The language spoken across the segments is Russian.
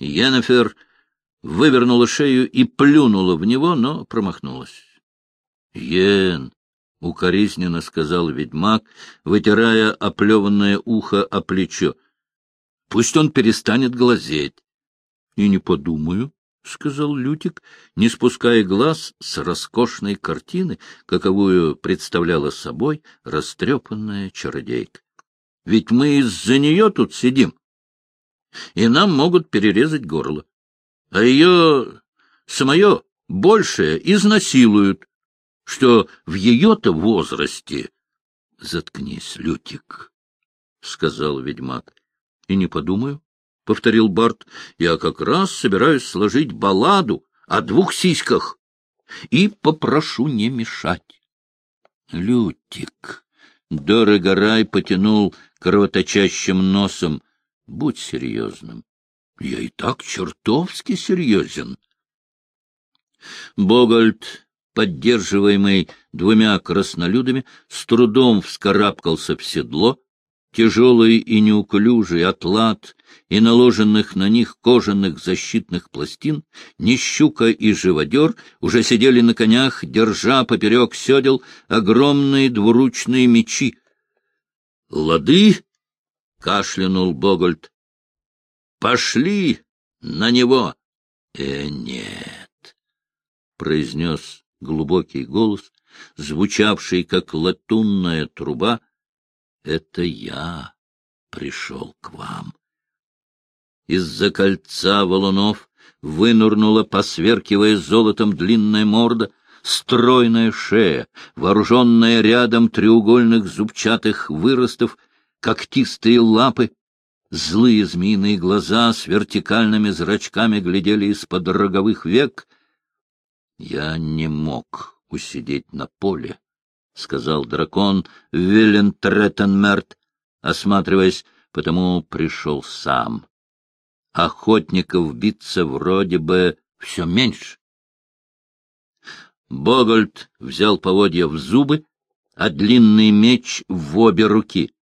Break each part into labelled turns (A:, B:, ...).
A: Йеннефер вывернула шею и плюнула в него, но промахнулась. — Йен! — укоризненно сказал ведьмак, вытирая оплеванное ухо о плечо. — Пусть он перестанет глазеть. — И не подумаю, — сказал Лютик, не спуская глаз с роскошной картины, каковую представляла собой растрепанная чародейка. — Ведь мы из-за нее тут сидим, и нам могут перерезать горло. А ее самое большее изнасилуют, что в ее-то возрасте... — Заткнись, Лютик, — сказал ведьмак. — И не подумаю, — повторил Барт. — Я как раз собираюсь сложить балладу о двух сиськах и попрошу не мешать. — Лютик! — Дорогорай потянул кровоточащим носом. — Будь серьезным. Я и так чертовски серьезен. Богольд, поддерживаемый двумя краснолюдами, с трудом вскарабкался в седло, тяжелый и неуклюжий атлат и наложенных на них кожаных защитных пластин, Нищука и Живодер уже сидели на конях, держа поперек седел огромные двуручные мечи. — Лады! — кашлянул Богольд. Пошли на него! — Э, нет, — произнес глубокий голос, звучавший, как латунная труба. — Это я пришел к вам. Из-за кольца валунов вынурнула, посверкивая золотом, длинная морда, стройная шея, вооруженная рядом треугольных зубчатых выростов, когтистые лапы, Злые змеиные глаза с вертикальными зрачками глядели из-под роговых век. Я не мог усидеть на поле, — сказал дракон Виллентретенмерт, осматриваясь, потому пришел сам. Охотников биться вроде бы все меньше. Богольд взял поводья в зубы, а длинный меч в обе руки.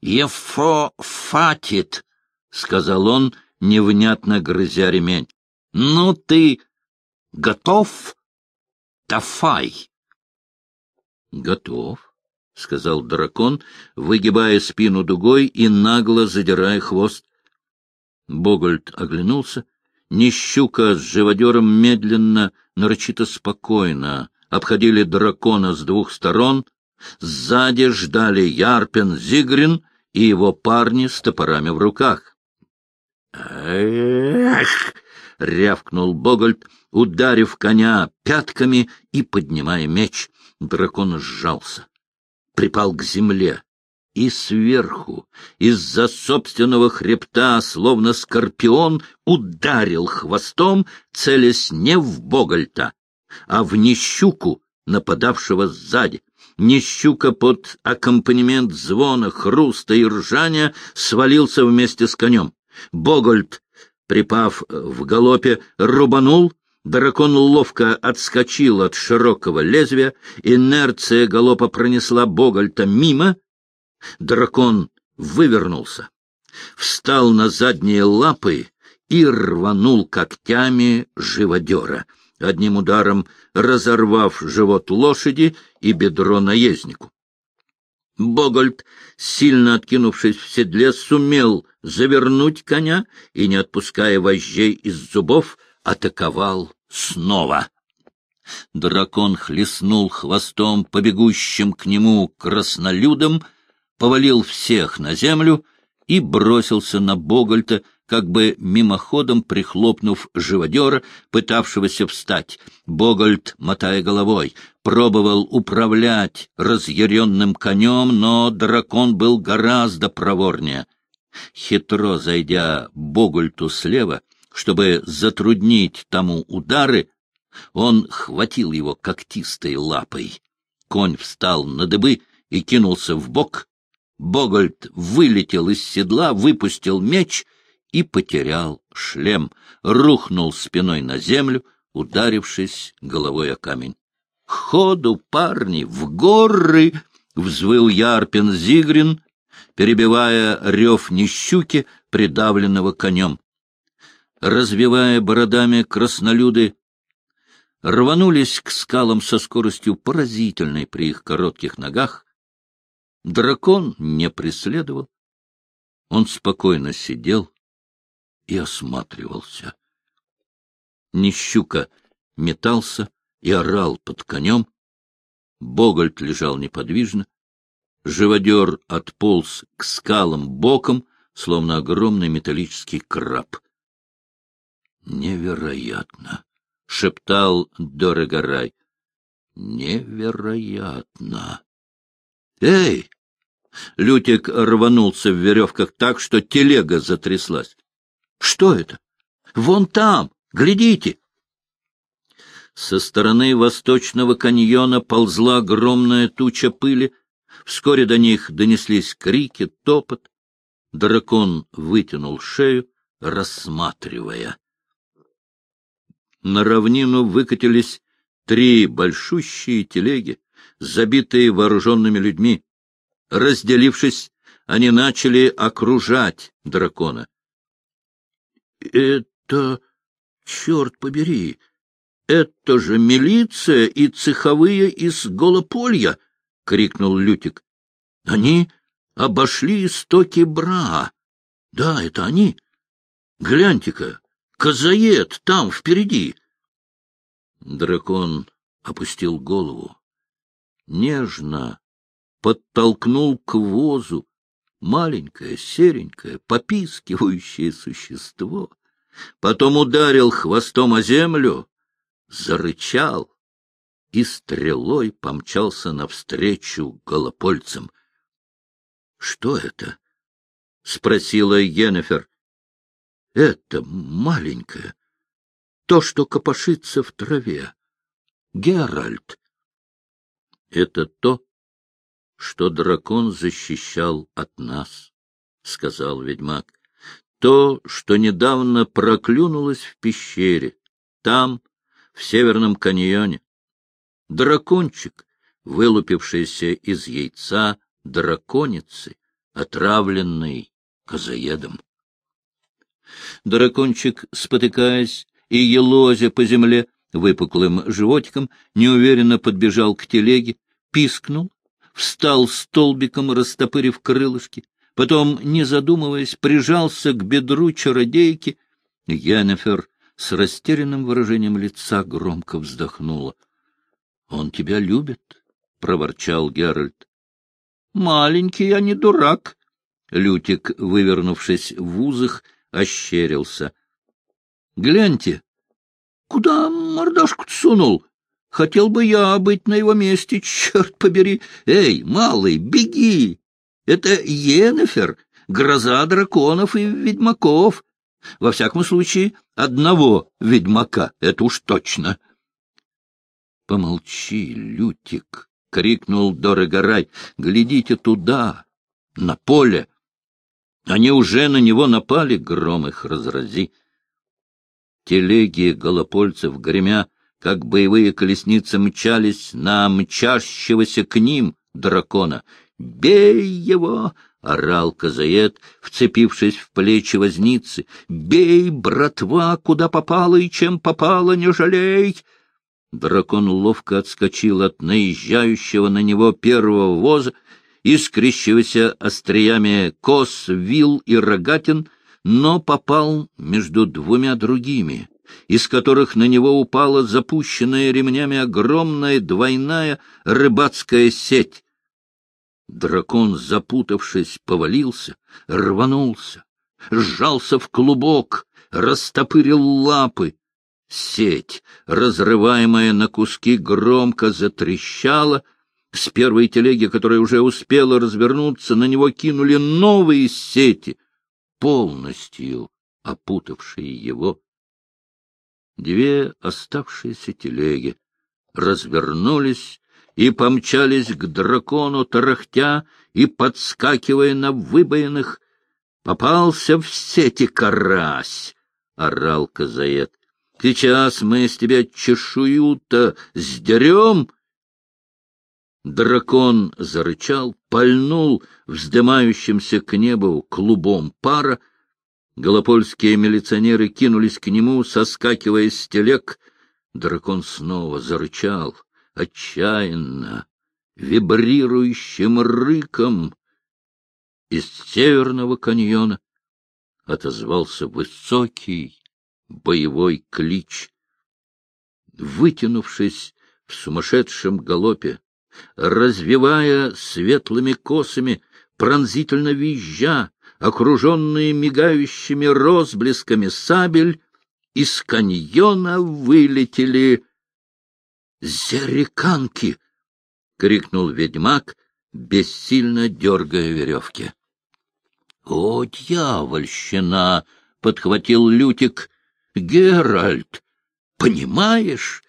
A: «Ефо фатит», — сказал он, невнятно грызя ремень. «Ну ты готов? Тафай!» «Готов», — сказал дракон, выгибая спину дугой и нагло задирая хвост. Богольд оглянулся. Нищука с живодером медленно, нарочито спокойно обходили дракона с двух сторон, Сзади ждали Ярпин Зигрин и его парни с топорами в руках. «Эх!» — рявкнул Богольд, ударив коня пятками и поднимая меч. Дракон сжался, припал к земле, и сверху, из-за собственного хребта, словно скорпион, ударил хвостом, целясь не в Богольта, а в нищуку, нападавшего сзади. Нищука под аккомпанемент звона, хруста и ржания свалился вместе с конем. Богольд, припав в галопе, рубанул, дракон ловко отскочил от широкого лезвия, инерция галопа пронесла Богольта мимо, дракон вывернулся, встал на задние лапы и рванул когтями живодера — одним ударом разорвав живот лошади и бедро наезднику. Богольд, сильно откинувшись в седле, сумел завернуть коня и, не отпуская вожжей из зубов, атаковал снова. Дракон хлестнул хвостом по бегущим к нему краснолюдам, повалил всех на землю и бросился на Богольта, как бы мимоходом прихлопнув живодера, пытавшегося встать. Богольд, мотая головой, пробовал управлять разъяренным конем, но дракон был гораздо проворнее. Хитро зайдя Богольту слева, чтобы затруднить тому удары, он хватил его когтистой лапой. Конь встал на дыбы и кинулся в бок. Богольд вылетел из седла, выпустил меч и потерял шлем, рухнул спиной на землю, ударившись головой о камень. — Ходу, парни, в горы! — взвыл Ярпин Зигрин, перебивая рев нищуки, придавленного конем. развивая бородами краснолюды, рванулись к скалам со скоростью поразительной при их коротких ногах. Дракон не преследовал. Он спокойно сидел и осматривался. Нищука метался и орал под конем. Богольд лежал неподвижно. Живодер отполз к скалам боком, словно огромный металлический краб. Невероятно! — шептал Дорогорай. — Невероятно! — Эй! Лютик рванулся в веревках так, что телега затряслась. — Что это? — Вон там! Глядите! Со стороны восточного каньона ползла огромная туча пыли. Вскоре до них донеслись крики, топот. Дракон вытянул шею, рассматривая на равнину выкатились три большущие телеги, забитые вооруженными людьми. Разделившись, они начали окружать дракона. — Это, черт побери, это же милиция и цеховые из Голополья! — крикнул Лютик. — Они обошли истоки Бра. Да, это они. Гляньте-ка, Казаед там, впереди. Дракон опустил голову, нежно подтолкнул к возу маленькое, серенькое, попискивающее существо, потом ударил хвостом о землю, зарычал и стрелой помчался навстречу голопольцам. — Что это? — спросила Йеннефер. Это маленькое, то, что копошится в траве. Геральт. Это то, что дракон защищал от нас, — сказал ведьмак. То, что недавно проклюнулось в пещере, там, в северном каньоне. Дракончик, вылупившийся из яйца драконицы, отравленный козаедом. Дракончик, спотыкаясь и елозя по земле, выпуклым животиком, неуверенно подбежал к телеге, пискнул, встал столбиком, растопырив крылышки, потом, не задумываясь, прижался к бедру чародейки. Янефер с растерянным выражением лица громко вздохнула. — Он тебя любит, — проворчал Геральт. — Маленький, я не дурак. Лютик, вывернувшись в узах, ощерился. — Гляньте, куда мордашку сунул? Хотел бы я быть на его месте, черт побери. Эй, малый, беги! Это Енефер, гроза драконов и ведьмаков. Во всяком случае, одного ведьмака, это уж точно. — Помолчи, Лютик! — крикнул Дорогорай. — Глядите туда, на поле. Они уже на него напали, гром их разрази. Телеги голопольцев, гремя, как боевые колесницы, мчались на мчащегося к ним дракона. «Бей его!» — орал Казаед, вцепившись в плечи возницы. «Бей, братва, куда попало и чем попало, не жалей!» Дракон ловко отскочил от наезжающего на него первого воза искрящегося остриями кос, вил и рогатин, но попал между двумя другими, из которых на него упала запущенная ремнями огромная двойная рыбацкая сеть. Дракон, запутавшись, повалился, рванулся, сжался в клубок, растопырил лапы. Сеть, разрываемая на куски, громко затрещала — с первой телеги, которая уже успела развернуться, на него кинули новые сети, полностью опутавшие его. Две оставшиеся телеги развернулись и помчались к дракону, тарахтя и подскакивая на выбоинах. «Попался в сети карась!» — орал Казаед. «Сейчас мы с тебя чешую-то сдерем!» Дракон зарычал, пальнул вздымающимся к небу клубом пара. Голопольские милиционеры кинулись к нему, соскакивая с телег. Дракон снова зарычал, отчаянно, вибрирующим рыком. Из северного каньона отозвался высокий боевой клич. Вытянувшись в сумасшедшем галопе, развивая светлыми косами, пронзительно визжа, окруженные мигающими розблесками сабель, из каньона вылетели зериканки! — крикнул ведьмак, бессильно дергая веревки. — О, дьявольщина! — подхватил Лютик. — Геральт, понимаешь?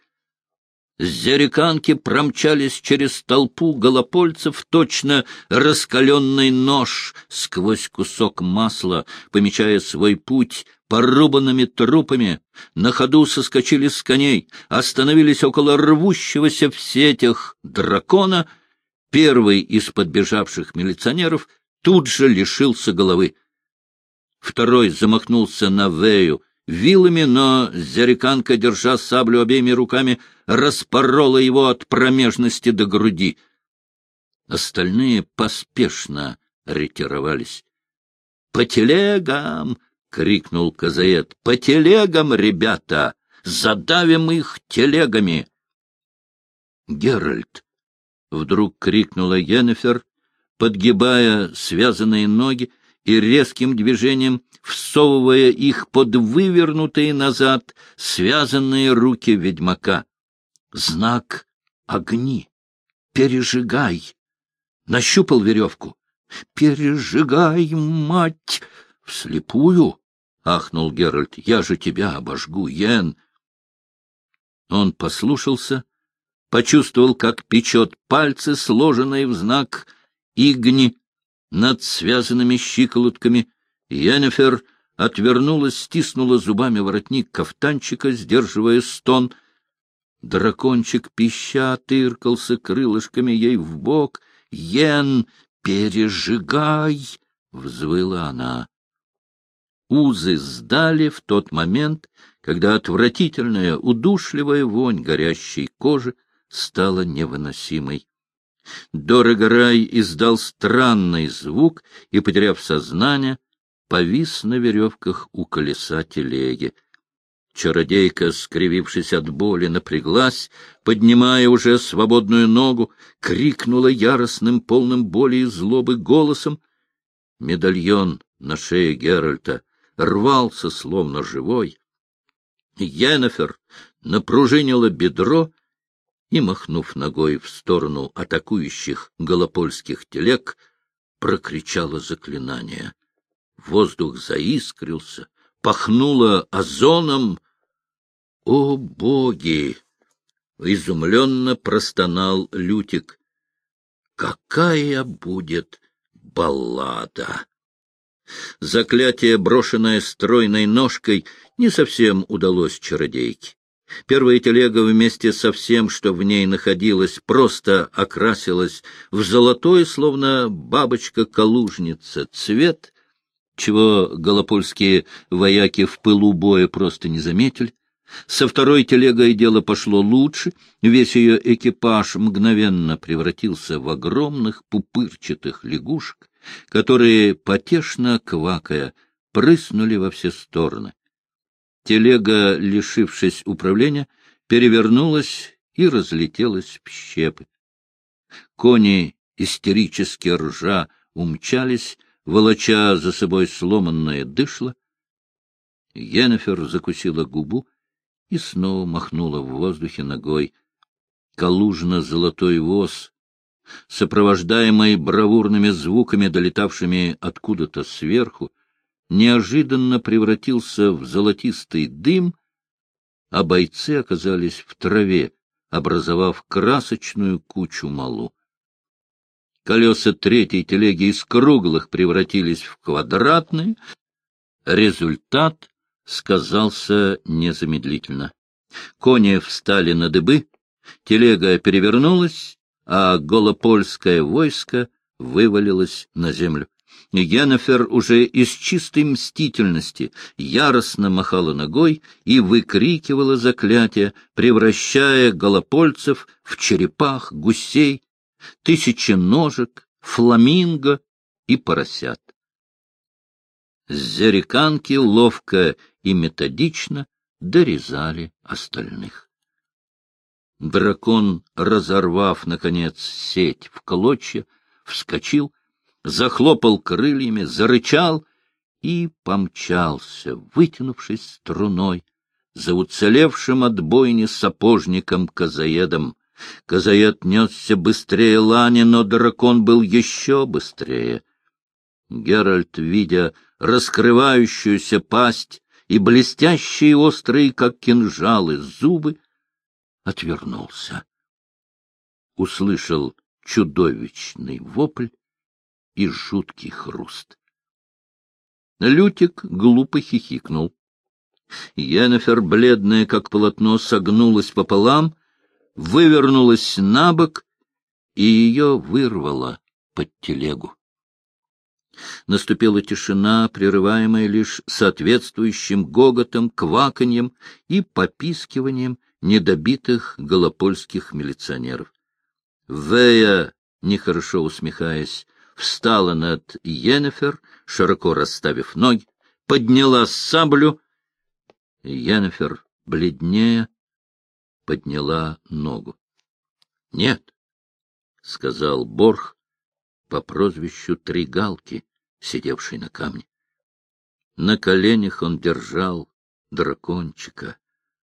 A: Зериканки промчались через толпу голопольцев, точно раскаленный нож сквозь кусок масла, помечая свой путь порубанными трупами, на ходу соскочили с коней, остановились около рвущегося в сетях дракона. Первый из подбежавших милиционеров тут же лишился головы. Второй замахнулся на Вею вилами, но Зериканка, держа саблю обеими руками, распорола его от промежности до груди. Остальные поспешно ретировались. — По телегам! — крикнул Казаед. — По телегам, ребята! Задавим их телегами! — Геральт! — вдруг крикнула Йеннефер, подгибая связанные ноги и резким движением всовывая их под вывернутые назад связанные руки ведьмака. Знак огни. Пережигай. Нащупал веревку. Пережигай, мать! Вслепую? — ахнул Геральт. — Я же тебя обожгу, Йен! Он послушался, почувствовал, как печет пальцы, сложенные в знак игни над связанными щиколотками. Йеннефер отвернулась, стиснула зубами воротник кафтанчика, сдерживая стон — Дракончик пища тыркался крылышками ей в бок. «Йен, пережигай!» — взвыла она. Узы сдали в тот момент, когда отвратительная, удушливая вонь горящей кожи стала невыносимой. Дорогорай издал странный звук и, потеряв сознание, повис на веревках у колеса телеги. Чародейка, скривившись от боли, напряглась, поднимая уже свободную ногу, крикнула яростным, полным боли и злобы голосом. Медальон на шее Геральта рвался, словно живой. Йеннефер напружинила бедро и, махнув ногой в сторону атакующих голопольских телег, прокричала заклинание. Воздух заискрился, пахнуло озоном. О, боги! Изумленно простонал Лютик. Какая будет баллада! Заклятие, брошенное стройной ножкой, не совсем удалось чародейке. Первая телега вместе со всем, что в ней находилось, просто окрасилась в золотой, словно бабочка-калужница, цвет, чего голопольские вояки в пылу боя просто не заметили. Со второй телегой дело пошло лучше, весь ее экипаж мгновенно превратился в огромных пупырчатых лягушек, которые, потешно квакая, прыснули во все стороны. Телега, лишившись управления, перевернулась и разлетелась в щепы. Кони, истерически ржа, умчались, волоча за собой сломанное дышло. Йеннефер закусила губу и снова махнула в воздухе ногой. Калужно-золотой воз, сопровождаемый бравурными звуками, долетавшими откуда-то сверху, неожиданно превратился в золотистый дым, а бойцы оказались в траве, образовав красочную кучу малу. Колеса третьей телеги из круглых превратились в квадратные. Результат сказался незамедлительно. Кони встали на дыбы, телега перевернулась, а голопольское войско вывалилось на землю. Йеннефер уже из чистой мстительности яростно махала ногой и выкрикивала заклятия, превращая голопольцев в черепах, гусей, тысячи ножек, фламинго и поросят. Зериканки ловко и методично дорезали остальных. Дракон, разорвав, наконец, сеть в клочья, вскочил, захлопал крыльями, зарычал и помчался, вытянувшись струной, за уцелевшим от бойни сапожником-казаедом. Казаед несся быстрее лани, но дракон был еще быстрее. Геральт, видя раскрывающуюся пасть и блестящие острые, как кинжалы, зубы, отвернулся. Услышал чудовищный вопль и жуткий хруст. Лютик глупо хихикнул. Йеннефер, бледная как полотно, согнулась пополам, вывернулась на бок, и ее вырвало под телегу. Наступила тишина, прерываемая лишь соответствующим гоготом, кваканьем и попискиванием недобитых голопольских милиционеров. Вея, нехорошо усмехаясь, встала над Йеннефер, широко расставив ноги, подняла саблю. Йеннефер, бледнее, подняла ногу. — Нет, — сказал Борх по прозвищу Тригалки, сидевший на камне. На коленях он держал дракончика,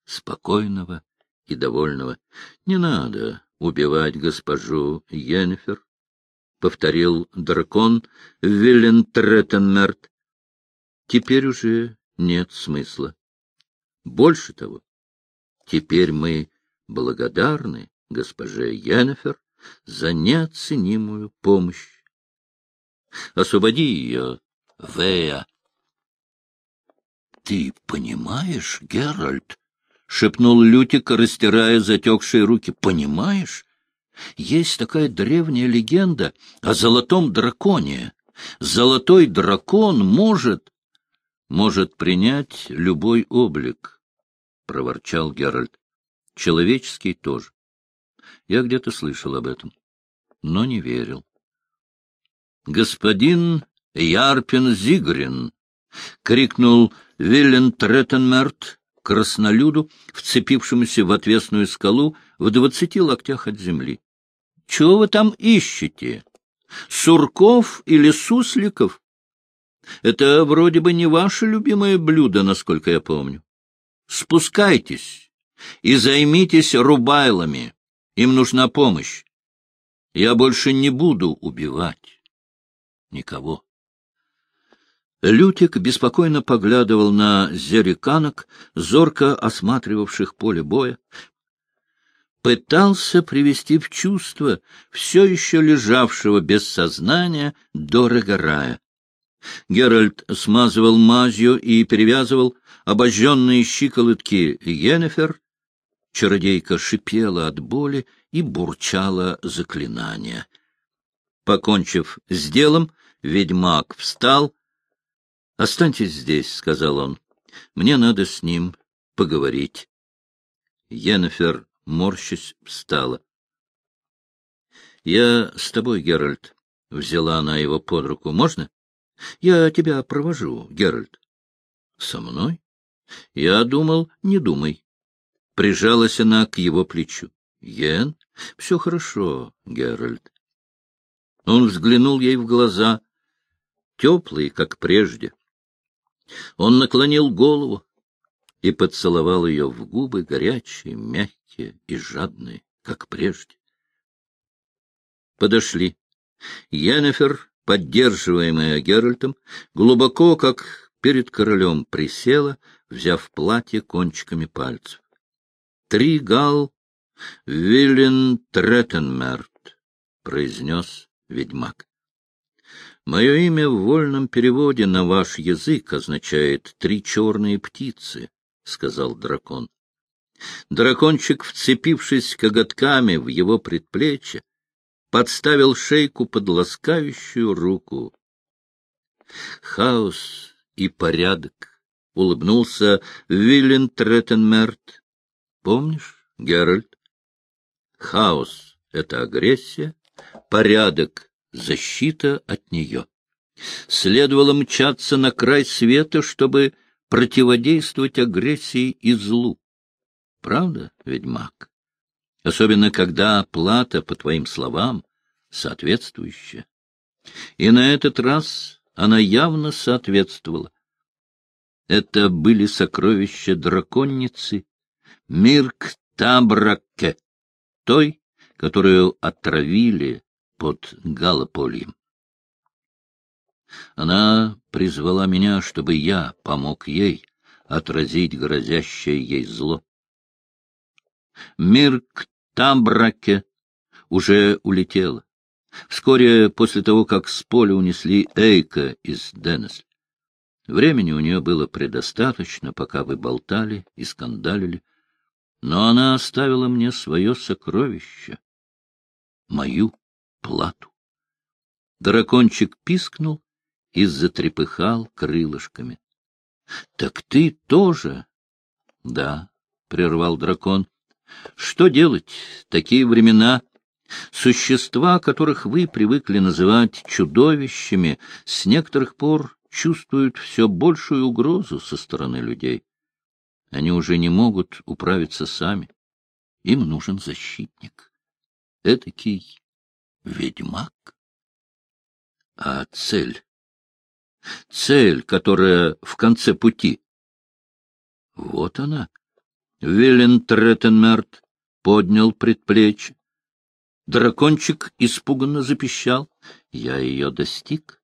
A: спокойного и довольного. — Не надо убивать госпожу Йеннефер, — повторил дракон Виллентретенмерт. — Теперь уже нет смысла. Больше того, теперь мы благодарны госпоже Йеннефер за неоценимую помощь. Освободи ее, Вея. — Ты понимаешь, Геральт? — шепнул Лютик, растирая затекшие руки. — Понимаешь? Есть такая древняя легенда о золотом драконе. Золотой дракон может... — Может принять любой облик, — проворчал Геральт. — Человеческий тоже. Я где-то слышал об этом, но не верил. — Господин Ярпин Зигрин! — крикнул Виллен Треттенмерт краснолюду, вцепившемуся в отвесную скалу в двадцати локтях от земли. Чего вы там ищете? Сурков или сусликов? Это вроде бы не ваше любимое блюдо, насколько я помню. Спускайтесь и займитесь рубайлами. Им нужна помощь. Я больше не буду убивать никого. Лютик беспокойно поглядывал на зериканок, зорко осматривавших поле боя, пытался привести в чувство все еще лежавшего без сознания Дорога Рая. Геральт смазывал мазью и перевязывал обожженные щиколотки Йеннефер. Чародейка шипела от боли и бурчала заклинания. Покончив с делом, ведьмак встал. — Останьтесь здесь, — сказал он. — Мне надо с ним поговорить. Йеннефер морщась, встала. — Я с тобой, Геральт. — взяла она его под руку. — Можно? — Я тебя провожу, Геральт. — Со мной? — Я думал, не думай. Прижалась она к его плечу. — Йен, все хорошо, Геральт. Он взглянул ей в глаза, теплые, как прежде. Он наклонил голову и поцеловал ее в губы, горячие, мягкие и жадные, как прежде. Подошли. Йеннефер, поддерживаемая Геральтом, глубоко, как перед королем, присела, взяв платье кончиками пальцев. Три гал Виллен Треттенмерт, — произнес ведьмак. Мое имя в вольном переводе на ваш язык означает «три черные птицы», — сказал дракон. Дракончик, вцепившись коготками в его предплечье, подставил шейку под ласкающую руку Хаос и порядок, — улыбнулся Виллен Треттенмерт. Помнишь, Геральт? Хаос — это агрессия, порядок — защита от нее. Следовало мчаться на край света, чтобы противодействовать агрессии и злу. Правда, ведьмак? Особенно, когда плата, по твоим словам, соответствующая. И на этот раз она явно соответствовала. Это были сокровища драконницы Мирк Табраке, той, которую отравили под Галопольем. Она призвала меня, чтобы я помог ей отразить грозящее ей зло. Мирк Табраке уже улетела. Вскоре после того, как с поля унесли Эйка из Денесли. Времени у нее было предостаточно, пока вы болтали и скандалили. Но она оставила мне свое сокровище, мою плату. Дракончик пискнул и затрепыхал крылышками. — Так ты тоже? — Да, — прервал дракон. — Что делать? Такие времена Существа, которых вы привыкли называть чудовищами, с некоторых пор чувствуют все большую угрозу со стороны людей. Они уже не могут управиться сами. Им нужен защитник. Этакий ведьмак. А цель? Цель, которая в конце пути. Вот она. Виллен Треттенмерт поднял предплечье. Дракончик испуганно запищал. Я ее достиг.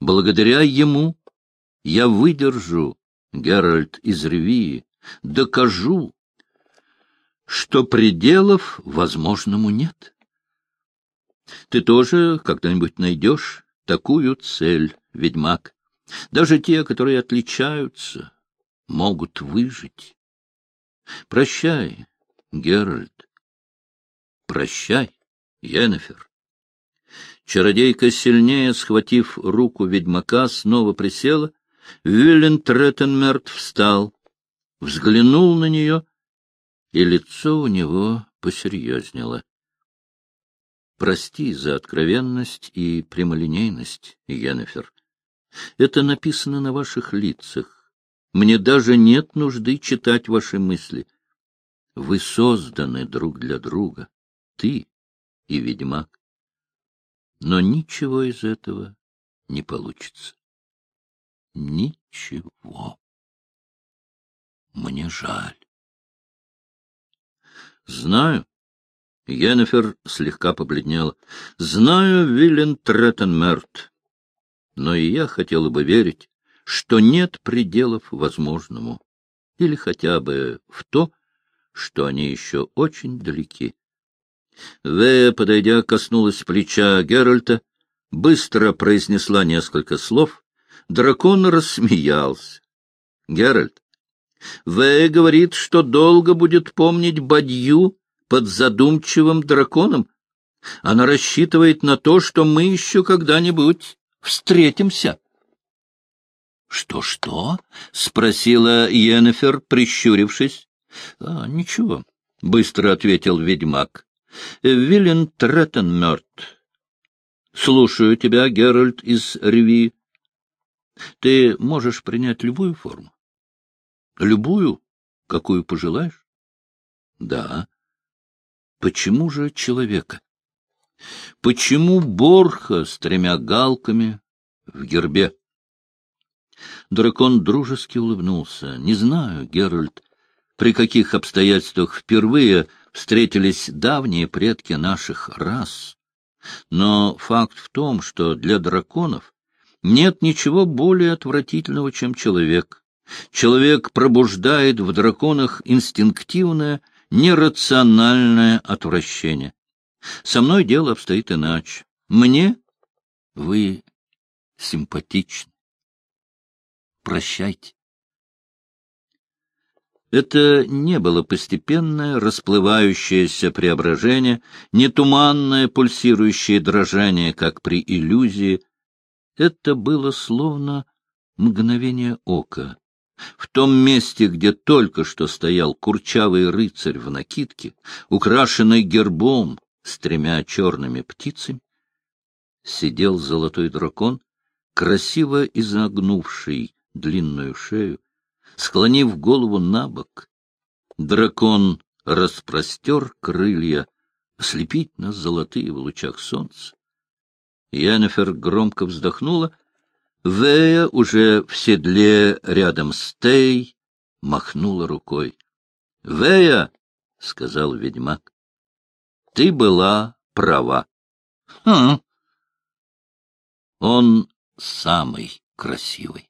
A: Благодаря ему я выдержу, Геральт из Ревии, докажу, что пределов возможному нет. Ты тоже когда-нибудь найдешь такую цель, ведьмак. Даже те, которые отличаются, могут выжить. Прощай, Геральт. Прощай. Йеннефер. Чародейка, сильнее схватив руку ведьмака, снова присела. Виллен Треттенмерт встал, взглянул на нее, и лицо у него посерьезнело. Прости за откровенность и прямолинейность, Йеннефер. Это написано на ваших лицах. Мне даже нет нужды читать ваши мысли. Вы созданы друг для друга. Ты и ведьмак. Но ничего из этого не получится. Ничего. Мне жаль. Знаю. Йеннефер слегка побледнела. Знаю, Виллен Треттенмерт. Но и я хотела бы верить, что нет пределов возможному. Или хотя бы в то, что они еще очень далеки. Вея, подойдя, коснулась плеча Геральта, быстро произнесла несколько слов. Дракон рассмеялся. — Геральт, Вея говорит, что долго будет помнить Бадью под задумчивым драконом. Она рассчитывает на то, что мы еще когда-нибудь встретимся. «Что, — Что-что? — спросила Йеннефер, прищурившись. — А, ничего, — быстро ответил ведьмак. Виллен Треттенмерт. Слушаю тебя, Геральт из Реви. Ты можешь принять любую форму? Любую, какую пожелаешь? Да. Почему же человека? Почему Борха с тремя галками в гербе? Дракон дружески улыбнулся. Не знаю, Геральт, при каких обстоятельствах впервые встретились давние предки наших рас. Но факт в том, что для драконов нет ничего более отвратительного, чем человек. Человек пробуждает в драконах инстинктивное, нерациональное отвращение. Со мной дело обстоит иначе. Мне вы симпатичны. Прощайте. Это не было постепенное, расплывающееся преображение, не туманное, пульсирующее дрожание, как при иллюзии. Это было словно мгновение ока. В том месте, где только что стоял курчавый рыцарь в накидке, украшенный гербом с тремя черными птицами, сидел золотой дракон, красиво изогнувший длинную шею, склонив голову на бок. Дракон распростер крылья, ослепительно золотые в лучах солнца. Йеннефер громко вздохнула. Вея уже в седле рядом с Тей махнула рукой. — Вея, — сказал ведьмак, — ты была права. — Хм. Он самый красивый.